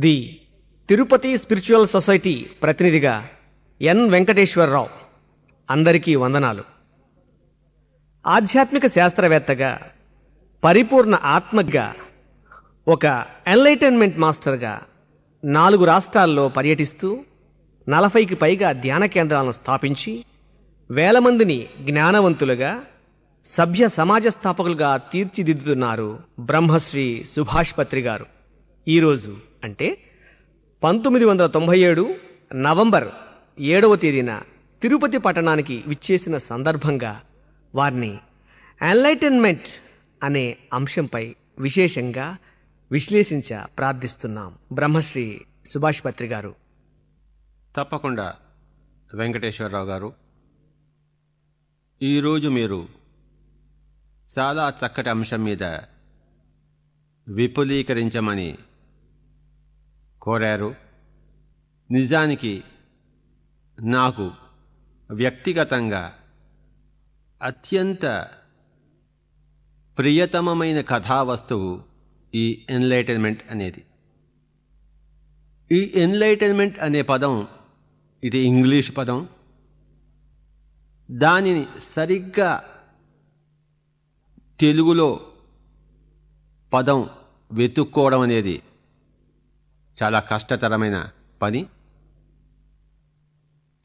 The Tirupati spiritual society ప్రతినిధిగా ఎన్ వెంకటేశ్వరరావు. అందరికీ వందనాలు. ఆధ్యాత్మిక శాస్త్రవేత్తగా పరిపూర్ణ ఆత్మగా ఒక ఎన్లైటన్మెంట్ మాస్టర్గా నాలుగు రాష్ట్రాల్లో పర్యటిస్తూ నలభైకి పైగా ధ్యాన కేంద్రాలను స్థాపించి వేల మందిని జ్ఞానవంతులుగా సభ్య సమాజ స్థాపకులుగా తీర్చిదిద్దుతున్నారు బ్రహ్మశ్రీ సుభాష్ పత్రి గారు. ఈరోజు అంటే పంతొమ్మిది వందల తొంభై ఏడు నవంబర్ ఏడవ తేదీన తిరుపతి పట్టణానికి విచ్చేసిన సందర్భంగా వారిని ఎన్లైటన్మెంట్ అనే అంశంపై విశేషంగా విశ్లేషించ ప్రార్థిస్తున్నాం. బ్రహ్మశ్రీ సుభాష్ పత్రి గారు. తప్పకుండా వెంకటేశ్వరరావు గారు. ఈరోజు మీరు చాలా చక్కటి అంశం మీద విపులీకరించమని కోరారు. నిజానికి నాకు వ్యక్తిగతంగా అత్యంత ప్రియతమమైన కథావస్తువు ఈ ఎన్లైటన్మెంట్ అనేది. ఈ ఎన్లైటన్మెంట్ అనే పదం ఇది ఇంగ్లీష్ పదం. దానిని సరిగ్గా తెలుగులో పదం వెతుక్కోవడం అనేది చాలా కష్టతరమైన పని.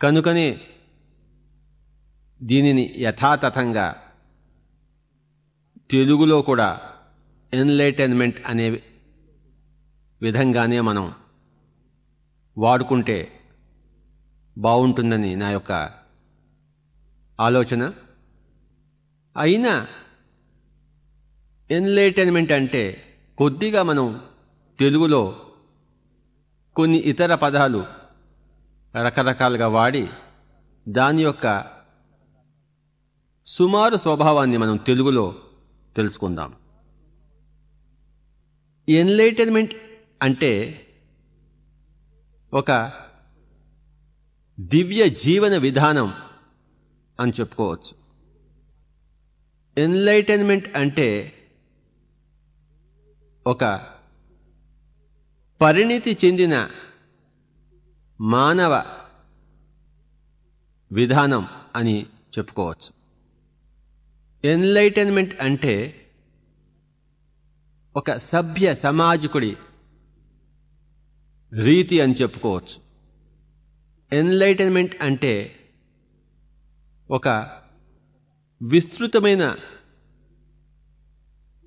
కనుకనే దీనిని యథాతథంగా తెలుగులో కూడా ఎన్లైటైన్మెంట్ అనే విధంగానే మనం వాడుకుంటే బాగుంటుందని నా యొక్క ఆలోచన. అయినా ఎన్లైటైన్మెంట్ అంటే కొద్దిగా మనం తెలుగులో కొన్ని ఇతర పదాలు రకరకాలుగా వాడి దాని యొక్క సుమారు స్వభావాన్ని మనం తెలుగులో తెలుసుకుందాం. ఎన్లైటన్మెంట్ అంటే ఒక దివ్య జీవన విధానం అని చెప్పుకోవచ్చు. ఎన్లైటన్మెంట్ అంటే ఒక పరిణితి చెందిన మానవ విధానం అని చెప్పుకోవచ్చు. ఎన్లైటన్మెంట్ అంటే ఒక సభ్య సమాజకుడి రీతి అని చెప్పుకోవచ్చు. ఎన్లైటన్మెంట్ అంటే ఒక విస్తృతమైన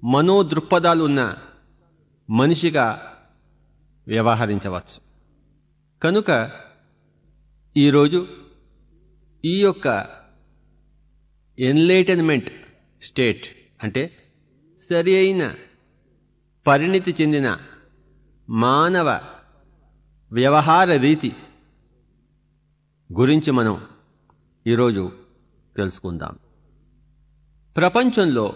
మనోదృక్పథాలు ఉన్న మనిషిగా వ్యవహరించవచ్చు. కనుక ఈరోజు ఈ యొక్క ఎన్లైటన్మెంట్ స్టేట్ అంటే సరి అయిన పరిణితి చెందిన మానవ వ్యవహార రీతి గురించి మనం ఈరోజు తెలుసుకుందాం. ప్రపంచంలో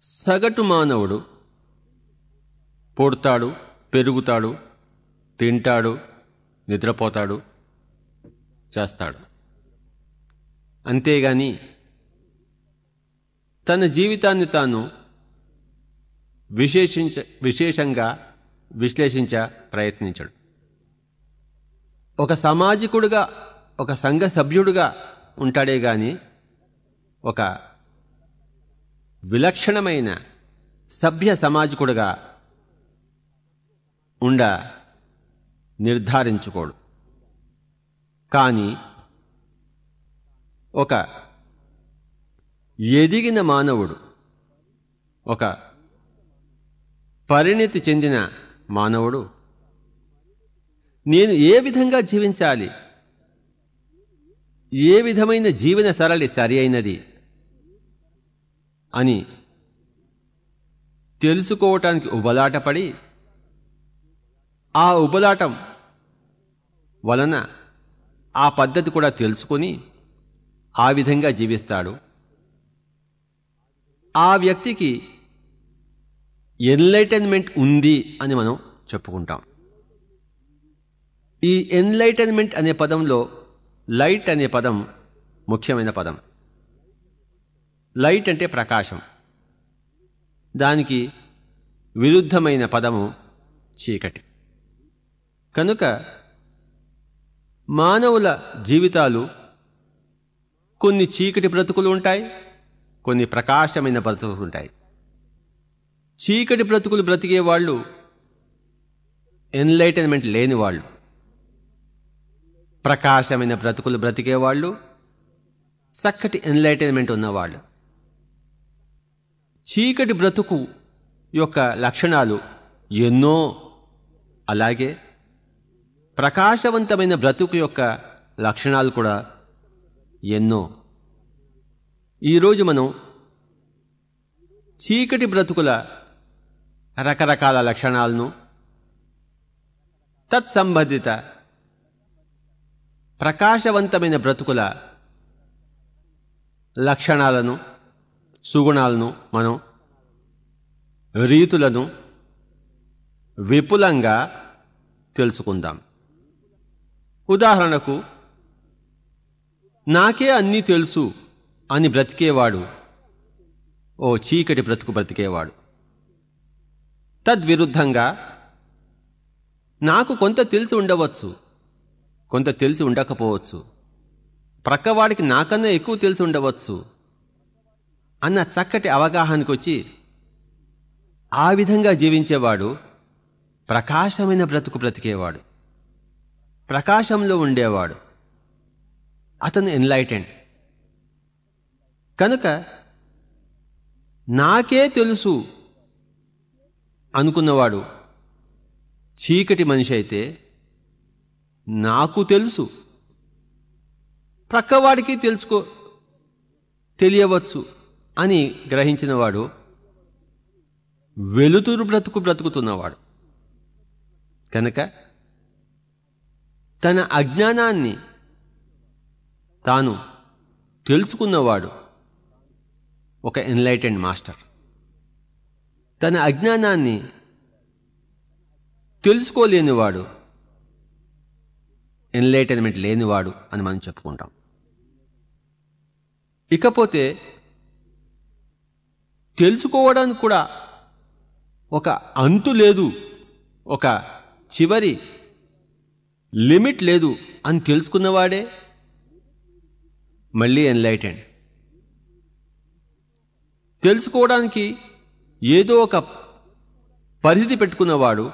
సగటు మానవుడు పుడతాడు పెరుగుతాడు తింటాడు నిద్రపోతాడు చేస్తాడు. అంతేగాని తన జీవితాన్ని తాను విశేషించ విశేషంగా విశ్లేషించ ప్రయత్నించడు. ఒక సామాజికుడుగా ఒక సంఘ సభ్యుడుగా ఉంటాడే గాని ఒక విలక్షణమైన సభ్య సమాజకుడుగా ఉండ నిర్ధారించుకోడు. కానీ ఒక ఎదిగిన మానవుడు ఒక పరిణితి చెందిన మానవుడు నేను ఏ విధంగా జీవించాలి? ఏ విధమైన జీవన సరళి సరి అయినది? అని తెలుసుకోవటానికి ఉబలాటపడి ఆ ఉబలాటం వలన ఆ పద్ధతి కూడా తెలుసుకుని ఆ విధంగా జీవిస్తాడు. ఆ వ్యక్తికి ఎన్లైటన్మెంట్ ఉంది అని మనం చెప్పుకుంటాం. ఈ ఎన్లైటన్మెంట్ అనే పదంలో లైట్ అనే పదం ముఖ్యమైన పదం. లైట్ అంటే ప్రకాశం. దానికి విరుద్ధమైన పదము చీకటి. కనుక మానవుల జీవితాలు కొన్ని చీకటి బ్రతుకులు ఉంటాయి కొన్ని ప్రకాశమైన బ్రతుకులు ఉంటాయి. చీకటి బ్రతుకులు బ్రతికే వాళ్ళు ఎన్లైటన్మెంట్ లేని వాళ్ళు ప్రకాశమైన బ్రతుకులు బ్రతికేవాళ్ళు చక్కటి ఎన్లైటన్మెంట్ ఉన్నవాళ్ళు చీకటి బ్రతుకు యొక్క లక్షణాలు ఎన్నో అలాగే ప్రకాశవంతమైన బ్రతుకు యొక్క లక్షణాలు కూడా ఎన్నో. ఈరోజు మనం చీకటి బ్రతుకుల రకరకాల లక్షణాలను తత్సంబంధిత ప్రకాశవంతమైన బ్రతుకుల లక్షణాలను సుగుణాలను మనం రీతులను విపులంగా తెలుసుకుందాం. ఉదాహరణకు నాకే అన్నీ తెలుసు అని బ్రతికేవాడు. ఓ చీకటి బ్రతుకు బ్రతికేవాడు. తద్విరుద్ధంగా నాకు కొంత తెలిసి ఉండవచ్చు కొంత తెలిసి ఉండకపోవచ్చు ప్రక్కవాడికి నాకన్నా ఎక్కువ తెలిసి ఉండవచ్చు అన్న చక్కటి అవగాహనకు వచ్చి ఆ విధంగా జీవించేవాడు ప్రకాశమైన బ్రతుకు బ్రతికేవాడు. ప్రకాశంలో ఉండేవాడు. అతను ఎన్లైటెండ్ కనుక నాకే తెలుసు అనుకున్నవాడు. చీకటి మనిషి అయితే నాకు తెలుసు. ప్రక్కవాడికి తెలుసుకో తెలియవచ్చు అని గ్రహించినవాడు వెలుతురు బ్రతుకు బ్రతుకుతున్నవాడు. కనుక తన అజ్ఞానాన్ని తాను తెలుసుకున్నవాడు ఒక ఎన్లైటెండ్ మాస్టర్. తన అజ్ఞానాన్ని తెలుసుకోలేనివాడు ఎన్లైటన్మెంట్ లేనివాడు అని మనం చెప్పుకుంటాం. ఇకపోతే తెలుసుకోవడానికి కూడా ఒక అంతు లేదు ఒక చివరి లిమిట్ లేదు అని తెలుసుకున్నవాడే మళ్ళీ ఎన్లైటెండ్. తెలుసుకోవడానికి ఏదో ఒక పరిధి పెట్టుకున్నవాడు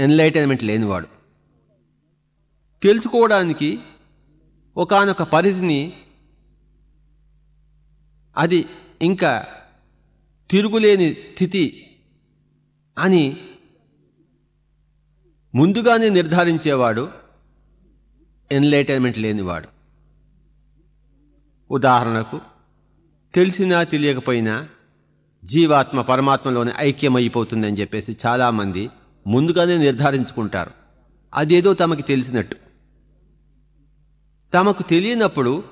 ఎన్లైటైన్మెంట్ లేనివాడు. తెలుసుకోవడానికి ఒకనొక పరిధిని అది ఇంకా తిరుగులేని స్థితి అని ముందుగానే నిర్ధారించేవాడు ఎన్లైటైన్మెంట్ లేనివాడు. ఉదాహరణకు తెలిసినా తెలియకపోయినా జీవాత్మ పరమాత్మలోనే ఐక్యమైపోతుందని చెప్పేసి చాలామంది ముందుగానే నిర్ధారించుకుంటారు. అదేదో తమకి తెలిసినట్టు. తమకు తెలియనప్పుడు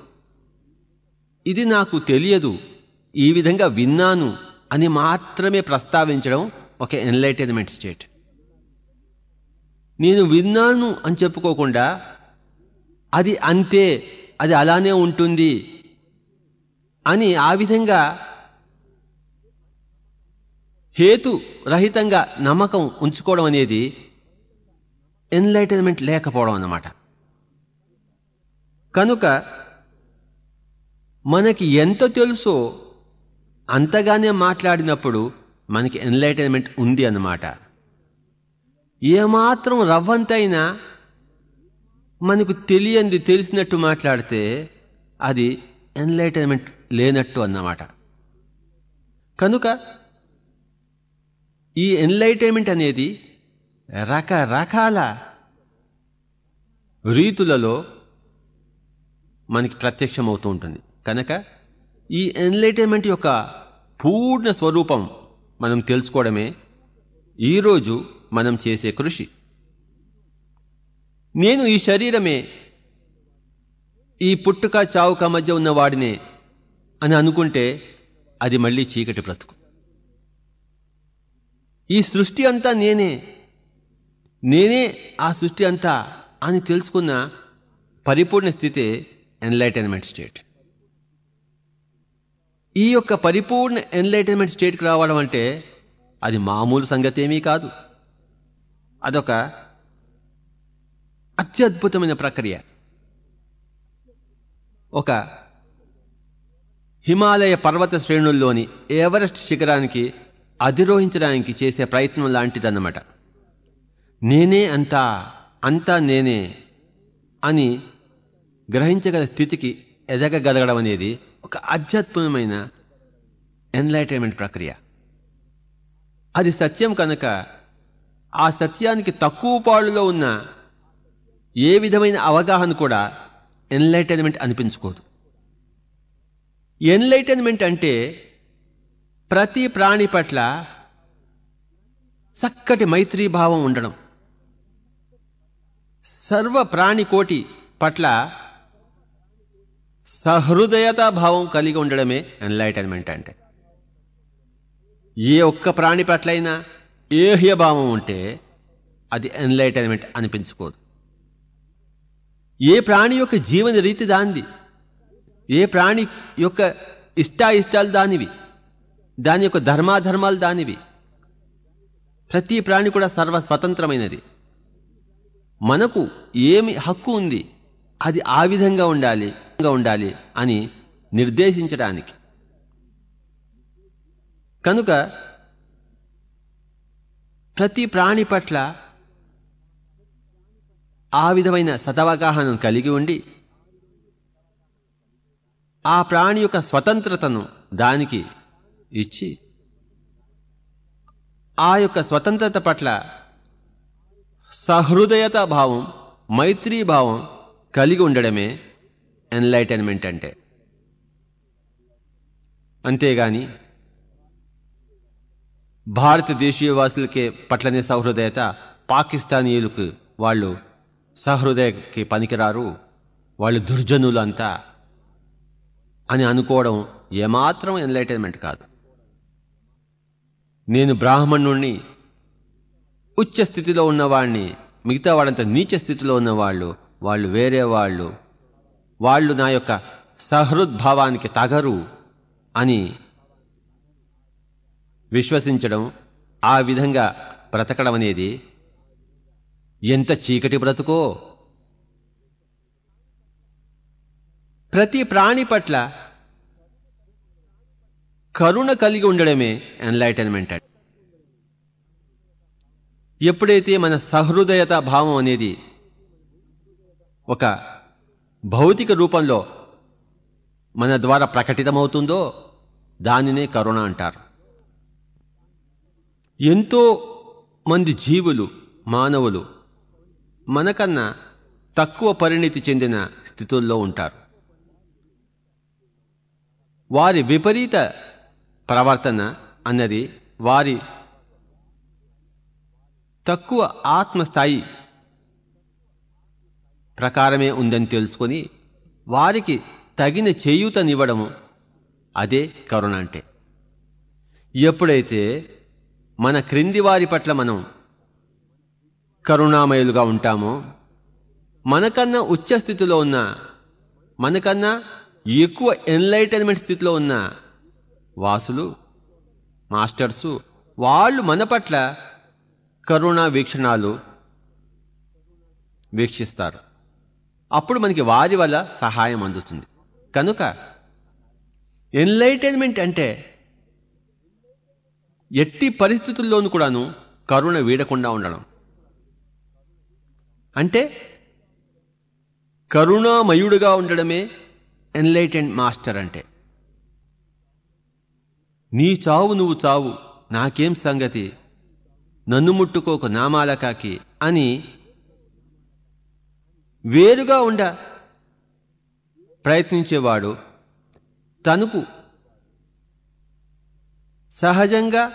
ఇది నాకు తెలియదు ఈ విధంగా విన్నాను అని మాత్రమే ప్రస్తావించడం ఒక ఎన్లైటైన్మెంట్ స్టేట్. నేను విన్నాను అని చెప్పుకోకుండా అది అంతే అది అలానే ఉంటుంది అని ఆ విధంగా హేతు రహితంగా నమ్మకం ఉంచుకోవడం అనేది ఎన్లైటన్మెంట్ లేకపోవడం అన్నమాట. కనుక మనకి ఎంత తెలుసో అంతగానే మాట్లాడినప్పుడు మనకి ఎన్లైటన్మెంట్ ఉంది అన్నమాట. ఏమాత్రం రవ్వంతైనా మనకు తెలియంది తెలిసినట్టు మాట్లాడితే అది ఎన్లైటన్మెంట్ లేనట్టు అన్నమాట. కనుక ఈ ఎన్లైటైన్మెంట్ అనేది రకరకాల రీతులలో మనకి ప్రత్యక్షం అవుతూ ఉంటుంది. కనుక ఈ ఎన్లైటైన్మెంట్ యొక్క పూర్ణ స్వరూపం మనం తెలుసుకోవడమే. ఈరోజు మనం చేసే కృషి. నేను ఈ శరీరమే ఈ పుట్టుక చావుక మధ్య ఉన్నవాడినే అని అనుకుంటే అది మళ్ళీ చీకటి బ్రతుకు. ఈ సృష్టి అంతా నేనే నేనే ఆ సృష్టి అంతా అని తెలుసుకున్న పరిపూర్ణ స్థితి ఎన్లైటైన్మెంట్ స్టేట్. ఈ యొక్క పరిపూర్ణ ఎన్లైటైన్మెంట్ స్టేట్కి రావడం అంటే అది మామూలు సంగతేమీ కాదు. అదొక అత్యద్భుతమైన ప్రక్రియ. ఒక హిమాలయ పర్వత శ్రేణుల్లోని ఎవరెస్ట్ శిఖరానికి అధిరోహించడానికి చేసే ప్రయత్నం లాంటిదన్నమాట. నేనే అంతా అంతా నేనే అని గ్రహించగల స్థితికి ఎదగగలగడం అనేది ఒక అత్యద్భుతమైన ఎన్లైటైన్మెంట్ ప్రక్రియ. అది సత్యం కనుక ఆ సత్యానికి తక్కువ పాడులో ఉన్న ఏ విధమైన అవగాహన కూడా ఎన్లైటైన్మెంట్ అనిపించుకోదు. ఎన్లైటైన్మెంట్ అంటే ప్రతి ప్రాణి పట్ల చక్కటి మైత్రీభావం ఉండడం. సర్వ ప్రాణికోటి పట్ల సహృదయతా భావం కలిగి ఉండడమే ఎన్లైటైన్మెంట్ అంటే. ఏ ఒక్క ప్రాణి పట్లైనా ఏహ్యభావం ఉంటే అది ఎన్లైటైన్మెంట్ అనిపించుకోదు. ఏ ప్రాణి యొక్క జీవన రీతి దానిది? ఏ ప్రాణి యొక్క ఇష్టాయిష్టాలు దానివి? దాని యొక్క ధర్మాధర్మాలు దానివి? ప్రతి ప్రాణి కూడా సర్వ స్వతంత్రమైనది మనకు ఏమి హక్కు ఉంది అది ఆ విధంగా ఉండాలి ఉండాలి అని నిర్దేశించడానికి. కనుక ప్రతి ప్రాణి పట్ల ఆ విధమైన సతవగాహనను కలిగి ఉండి ఆ ప్రాణి యొక్క స్వతంత్రతను దానికి ఇచ్చి ఆ యొక్క స్వతంత్రత పట్ల సహృదయత భావం మైత్రీ భావం కలిగి ఉండడమే ఎన్లైటన్మెంట్ అంటే. అంతేగాని భారతదేశీయవాసులకే పట్లనే సహృదయత పాకిస్తానీయులకు వాళ్ళు సహృదయకి పనికిరారు వాళ్ళు దుర్జనులు అంతా అని అనుకోవడం ఏమాత్రం ఎన్లైటైన్మెంట్ కాదు. నేను బ్రాహ్మణుణ్ణి ఉచ్చ స్థితిలో ఉన్నవాడిని మిగతా వాళ్ళంతా నీచ స్థితిలో ఉన్నవాళ్ళు వాళ్ళు వేరే వాళ్ళు వాళ్ళు నా యొక్క సహృద్భావానికి తగరు అని విశ్వసించడం ఆ విధంగా బ్రతకడం అనేది ఎంత చీకటి బ్రతుకో. ప్రతి ప్రాణి పట్ల కరుణ కలిగి ఉండడమే ఎన్లైటన్మెంట్ ఎప్పుడైతే మన సహృదయత భావం అనేది ఒక భౌతిక రూపంలో మన ద్వారా ప్రకటితమవుతుందో దానినే కరుణ అంటారు. ఎంతో మంది జీవులు మానవులు మనకన్నా తక్కువ పరిణితి చెందిన స్థితుల్లో ఉంటారు. వారి విపరీత ప్రవర్తన అన్నది వారి తక్కువ ఆత్మస్థాయి ప్రకారమే ఉందని తెలుసుకొని వారికి తగిన చేయూతనివ్వడము అదే కరుణ అంటే. ఎప్పుడైతే మన క్రింది వారి పట్ల మనం కరుణామయులుగా ఉంటామో? మనకన్నా ఉచ్చ స్థితిలో ఉన్న మనకన్నా ఎక్కువ ఎన్లైటన్మెంట్ స్థితిలో ఉన్న వాసులు మాస్టర్సు వాళ్ళు మన పట్ల కరుణా వీక్షణాలు వీక్షిస్తారు. అప్పుడు మనకి వారి వల్ల సహాయం అందుతుంది. కనుక ఎన్లైటైన్మెంట్ అంటే ఎట్టి పరిస్థితుల్లోనూ కూడాను కరుణ వీడకుండా ఉండడం. అంటే కరుణామయుడుగా ఉండడమే ఎన్లైటెండ్ మాస్టర్ అంటే. నీ చావు నువ్వు చావు నాకేం సంగతి? నన్ను ముట్టుకోక నామాలకాకి అని వేరుగా ఉండ ప్రయత్నించేవాడు తనకు సహజంగా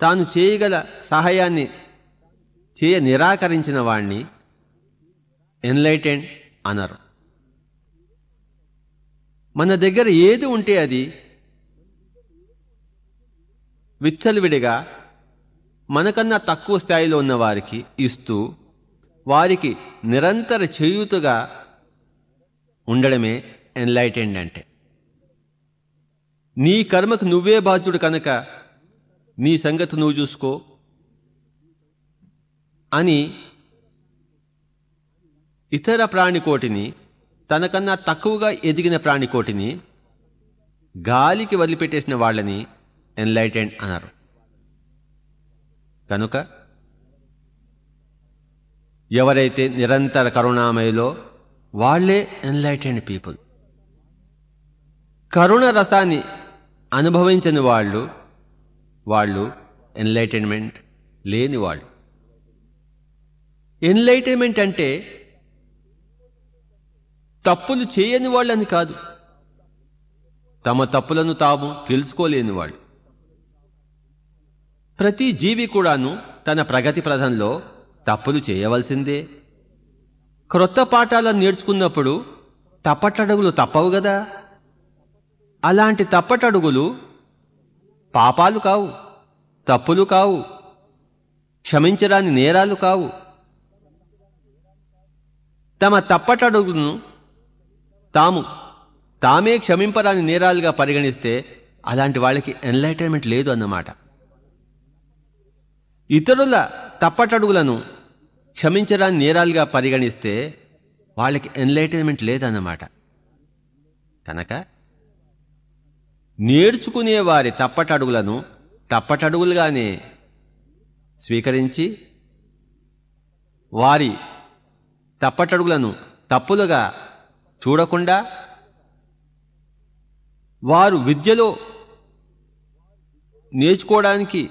తాను చేయగల సహాయాన్ని చేయ నిరాకరించిన వాణ్ణి ఎన్లైటెండ్ అనరు. మన దగ్గర ఏది ఉంటే అది విచ్చలవిడిగా మనకన్నా తక్కువ స్థాయిలో ఉన్న వారికి ఇస్తూ వారికి నిరంతర చేయూతుగా ఉండడమే ఎన్లైటెండ్ అంటే. నీ కర్మకు నువ్వే బాధ్యుడు కనుక నీ సంగతి నువ్వు చూసుకో అని ఇతర ప్రాణికోటిని తనకన్నా తక్కువగా ఎదిగిన ప్రాణికోటిని గాలికి వదిలిపెట్టేసిన వాళ్ళని ఎన్లైటెండ్ అన్నారు కనుక ఎవరైతే నిరంతర కరుణామయలో వాళ్ళే ఎన్లైటెండ్ పీపుల్. కరుణ రసాన్ని అనుభవించని వాళ్ళు వాళ్ళు ఎన్లైటైన్మెంట్ లేని వాళ్ళు. ఎన్లైటైన్మెంట్ అంటే తప్పులు చేయని వాళ్ళని కాదు. తమ తప్పులను తాము తెలుసుకోలేని వాళ్ళు. ప్రతి జీవి కూడాను తన ప్రగతి ప్రధంలో తప్పులు చేయవలసిందే. క్రొత్త పాఠాలను నేర్చుకున్నప్పుడు తప్పటడుగులు తప్పవు గదా. అలాంటి తప్పటడుగులు పాపాలు కావు తప్పులు కావు క్షమించరాని నేరాలు కావు. తమ తప్పటడుగును తాము తామే క్షమింపరాని నేరాలుగా పరిగణిస్తే అలాంటి వాళ్ళకి ఎన్లైటైన్మెంట్ లేదు అన్నమాట. ఇతరుల తప్పటడుగులను క్షమించరాని నేరాలుగా పరిగణిస్తే వాళ్ళకి ఎన్లైటైన్మెంట్ లేదన్నమాట కనుక నేర్చుకునే వారి తప్పటడుగులను తప్పటడుగులుగానే స్వీకరించి వారి తప్పటడుగులను తప్పులుగా చూడకుండా వారు విద్యలో నేర్చుకోవడానికి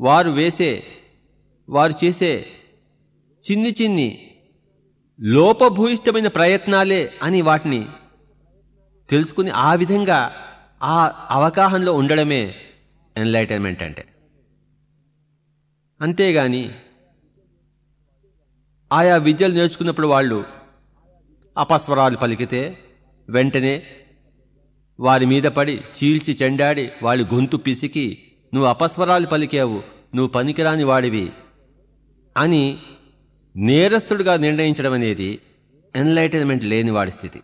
వారు వేసే వారు చేసే చిన్ని చిన్ని లోపభూయిష్టమైన ప్రయత్నాలే అని వాటిని తెలుసుకుని ఆ విధంగా ఆ అవగాహనలో ఉండడమే ఎన్లైటైన్మెంట్ అంటే. అంతేగాని ఆయా విద్యలు నేర్చుకున్నప్పుడు వాళ్ళు అపస్వరాలు పలికితే వెంటనే వారి మీద పడి చీల్చి చెండాడి వాళ్ళ గొంతు పిసికి నువ్వు అపస్వరాలు పలికావు నువ్వు పనికిరాని వాడివి అని నేరస్తుడిగా నిర్ణయించడం అనేది ఎన్లైటన్మెంట్ లేని వాడి స్థితి.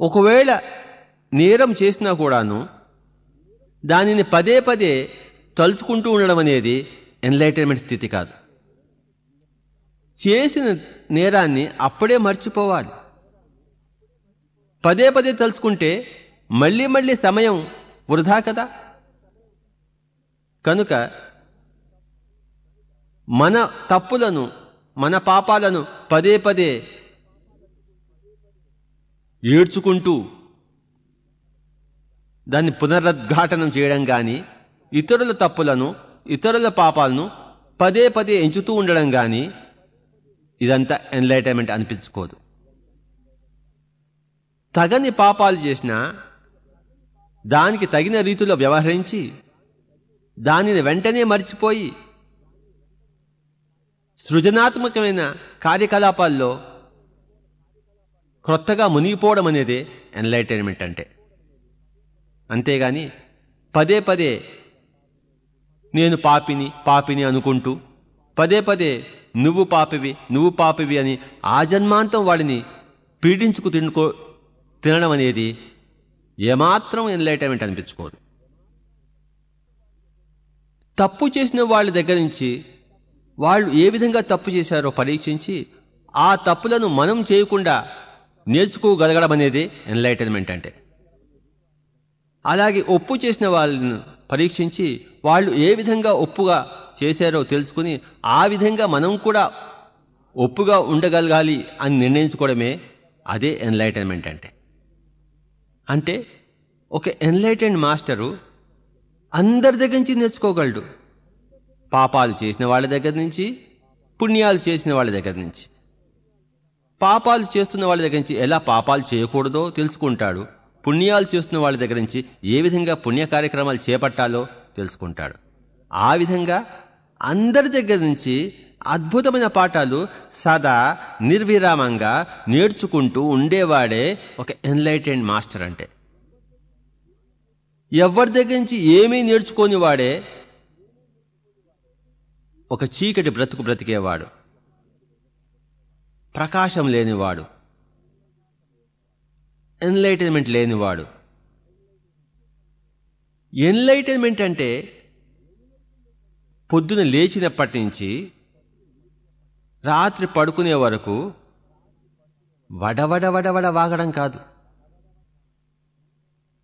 ఒకవేళ నేరం చేసినా కూడాను దానిని పదే పదే తలుచుకుంటూ ఉండడం అనేది ఎన్లైటైన్మెంట్ స్థితి కాదు. చేసిన నేరాన్ని అప్పుడే మర్చిపోవాలి. పదే పదే తలుచుకుంటే మళ్ళీ మళ్ళీ సమయం వృధా కదా? కనుక మన తప్పులను మన పాపాలను పదే పదే ఏడ్చుకుంటూ దాన్ని పునరుద్ఘాటనం చేయడం కానీ ఇతరుల తప్పులను ఇతరుల పాపాలను పదే పదే ఎంచుతూ ఉండడం కానీ ఇదంతా ఎన్లైటైన్మెంట్ అనిపించుకోదు. తగని పాపాలు చేసినా దానికి తగిన రీతిలో వ్యవహరించి దానిని వెంటనే మర్చిపోయి సృజనాత్మకమైన కార్యకలాపాల్లో క్రొత్తగా మునిగిపోవడం అనేది ఎన్లైటైన్మెంట్ అంటే. అంతేగాని పదే పదే నేను పాపిని పాపిని అనుకుంటూ పదే పదే నువ్వు పాపివి నువ్వు పాపివి అని ఆ జన్మాంతం వాడిని పీడించుకు తినుకో తినడం అనేది ఏమాత్రం ఎన్లైటైన్మెంట్ అనిపించుకోదు. తప్పు చేసిన వాళ్ళ దగ్గర నుంచి వాళ్ళు ఏ విధంగా తప్పు చేశారో పరీక్షించి ఆ తప్పులను మనం చేయకుండా నేర్చుకోగలగడం అనేది ఎన్లైటైన్మెంట్ అంటే. అలాగే ఒప్పు చేసిన వాళ్ళను పరీక్షించి వాళ్ళు ఏ విధంగా ఒప్పుగా చేశారో తెలుసుకుని ఆ విధంగా మనం కూడా ఒప్పుగా ఉండగలగాలి అని నిర్ణయించుకోవడమే అదే ఎన్లైటన్మెంట్ అంటే. అంటే ఒక ఎన్లైటెండ్ మాస్టరు అందరి దగ్గర నుంచి నేర్చుకోగలడు. పాపాలు చేసిన వాళ్ళ దగ్గర నుంచి పుణ్యాలు చేసిన వాళ్ళ దగ్గర నుంచి. పాపాలు చేస్తున్న వాళ్ళ దగ్గర నుంచి ఎలా పాపాలు చేయకూడదో తెలుసుకుంటాడు. పుణ్యాలు చేస్తున్న వాళ్ళ దగ్గర నుంచి ఏ విధంగా పుణ్య కార్యక్రమాలు చేపట్టాలో తెలుసుకుంటాడు. ఆ విధంగా అందరి దగ్గర నుంచి అద్భుతమైన పాఠాలు సదా నిర్విరామంగా నేర్చుకుంటూ ఉండేవాడే ఒక ఎన్లైటెండ్ మాస్టర్ అంటే. ఎవరి దగ్గర నుంచి ఏమీ నేర్చుకోని వాడే ఒక చీకటి బ్రతుకు బ్రతికేవాడు. ప్రకాశం లేనివాడు. ఎన్లైటన్మెంట్ లేనివాడు. ఎన్లైటన్మెంట్ అంటే పొద్దున లేచినప్పటి నుంచి రాత్రి పడుకునే వరకు వడవడ వడవడ వాగడం కాదు.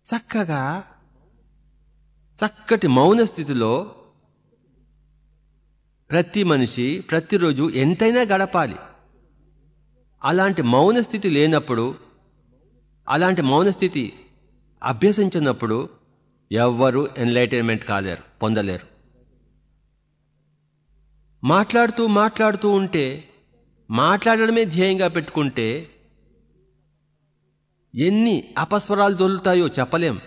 చక్కగా చక్కటి మౌన స్థితిలో ప్రతి మనిషి ప్రతిరోజు ఎంతైనా గడపాలి. అలాంటి మౌన స్థితి లేనప్పుడు అలాంటి మౌనస్థితి అభ్యసించినప్పుడు ఎవ్వరూ ఎన్లైటైన్మెంట్ కాలేరు పొందలేరు. మాట్లాడుతూ మాట్లాడుతూ ఉంటే మాట్లాడడమే ధ్యేయంగా పెట్టుకుంటే ఎన్ని అపస్వరాలు దొరుకుతాయో చెప్పలేం.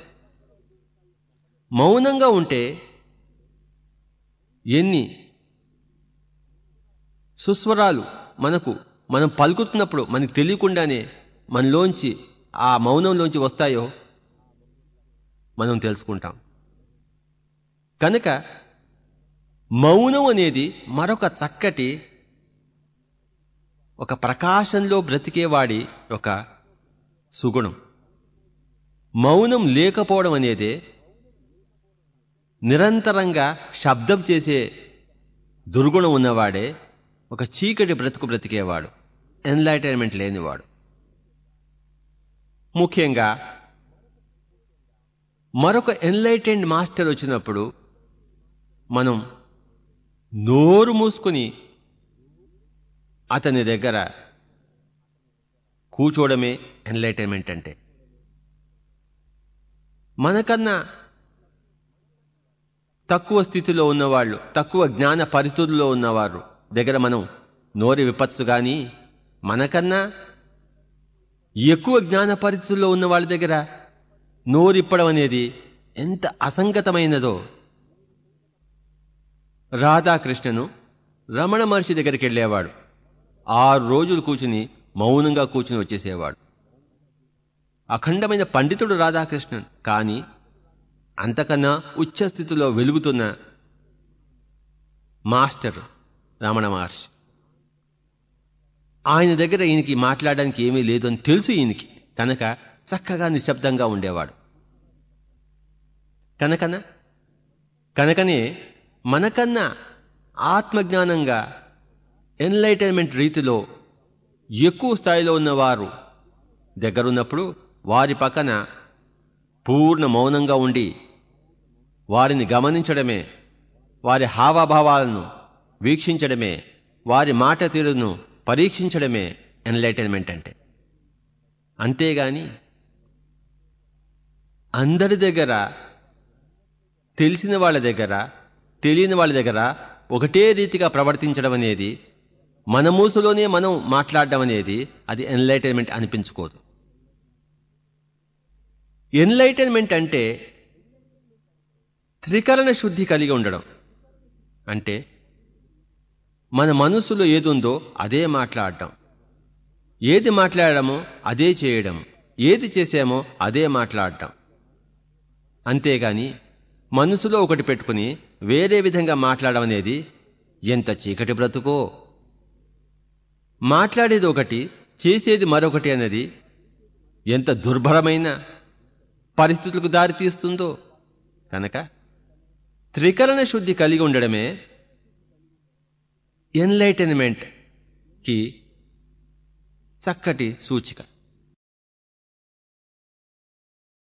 మౌనంగా ఉంటే ఎన్ని సుస్వరాలు మనకు మనం పలుకుతున్నప్పుడు మనకు తెలియకుండానే మనలోంచి ఆ మౌనంలోంచి వస్తాయో మనం తెలుసుకుంటాం. కనుక మౌనం అనేది మరొక చక్కటి ఒక ప్రకాశంలో బ్రతికేవాడి ఒక సుగుణం. మౌనం లేకపోవడం అనేది నిరంతరంగా శబ్దం చేసే దుర్గుణం ఉన్నవాడే ఒక చీకటి బ్రతుకు బ్రతికేవాడు. ఎన్లైటైన్మెంట్ లేనివాడు. ముఖ్యంగా మరొక ఎన్లైటెండ్ మాస్టర్ వచ్చినప్పుడు మనం నోరు మూసుకుని అతని దగ్గర కూర్చోవడమే ఎన్లైటైన్మెంట్ అంటే. మనకన్నా తక్కువ స్థితిలో ఉన్నవాళ్ళు తక్కువ జ్ఞాన పరితుల్లో ఉన్నవారు దగ్గర మనం నోరి విపత్సు కానీ మనకన్నా ఎక్కువ జ్ఞాన పరిస్థితుల్లో ఉన్న వాళ్ళ దగ్గర నోరిప్పడం అనేది ఎంత అసంగతమైనదో. రాధాకృష్ణను రమణ మహర్షి దగ్గరికి వెళ్ళేవాడు. ఆరు రోజులు కూర్చుని మౌనంగా కూర్చుని వచ్చేసేవాడు. అఖండమైన పండితుడు రాధాకృష్ణన్. కానీ అంతకన్నా ఉచ్చస్థితిలో వెలుగుతున్న మాస్టర్ రమణ మహర్షి. ఆయన దగ్గర ఈయనకి మాట్లాడడానికి ఏమీ లేదు అని తెలుసు ఈయనకి. కనుక చక్కగా నిశ్శబ్దంగా ఉండేవాడు. కనుకన? కనుకనే మనకన్నా ఆత్మజ్ఞానంగా ఎన్లైటైన్మెంట్ రీతిలో ఎక్కువ స్థాయిలో ఉన్నవారు దగ్గరున్నప్పుడు వారి పక్కన పూర్ణ మౌనంగా ఉండి వారిని గమనించడమే వారి హావభావాలను వీక్షించడమే వారి మాట తీరును పరీక్షించడమే ఎన్లైటైన్మెంట్ అంటే. అంతేగాని అందరి దగ్గర తెలిసిన వాళ్ళ దగ్గర తెలియని వాళ్ళ దగ్గర ఒకటే రీతిగా ప్రవర్తించడం అనేది మన మూసులోనే మనం మాట్లాడడం అనేది అది ఎన్లైటైన్మెంట్ అనిపించుకోదు. ఎన్లైటైన్మెంట్ అంటే త్రికరణ శుద్ధి కలిగి ఉండడం. అంటే మన మనసులో ఏదుందో అదే మాట్లాడటం. ఏది మాట్లాడమో అదే చేయడం. ఏది చేసామో అదే మాట్లాడటం. అంతేగాని మనసులో ఒకటి పెట్టుకుని వేరే విధంగా మాట్లాడడం అనేది ఎంత చీకటి బ్రతుకో. మాట్లాడేది ఒకటి చేసేది మరొకటి అనేది ఎంత దుర్భరమైన పరిస్థితులకు దారితీస్తుందో. కనుక త్రికరణ శుద్ధి కలిగి ఉండడమే ఎన్లైటన్మెంట్కి చక్కటి సూచిక.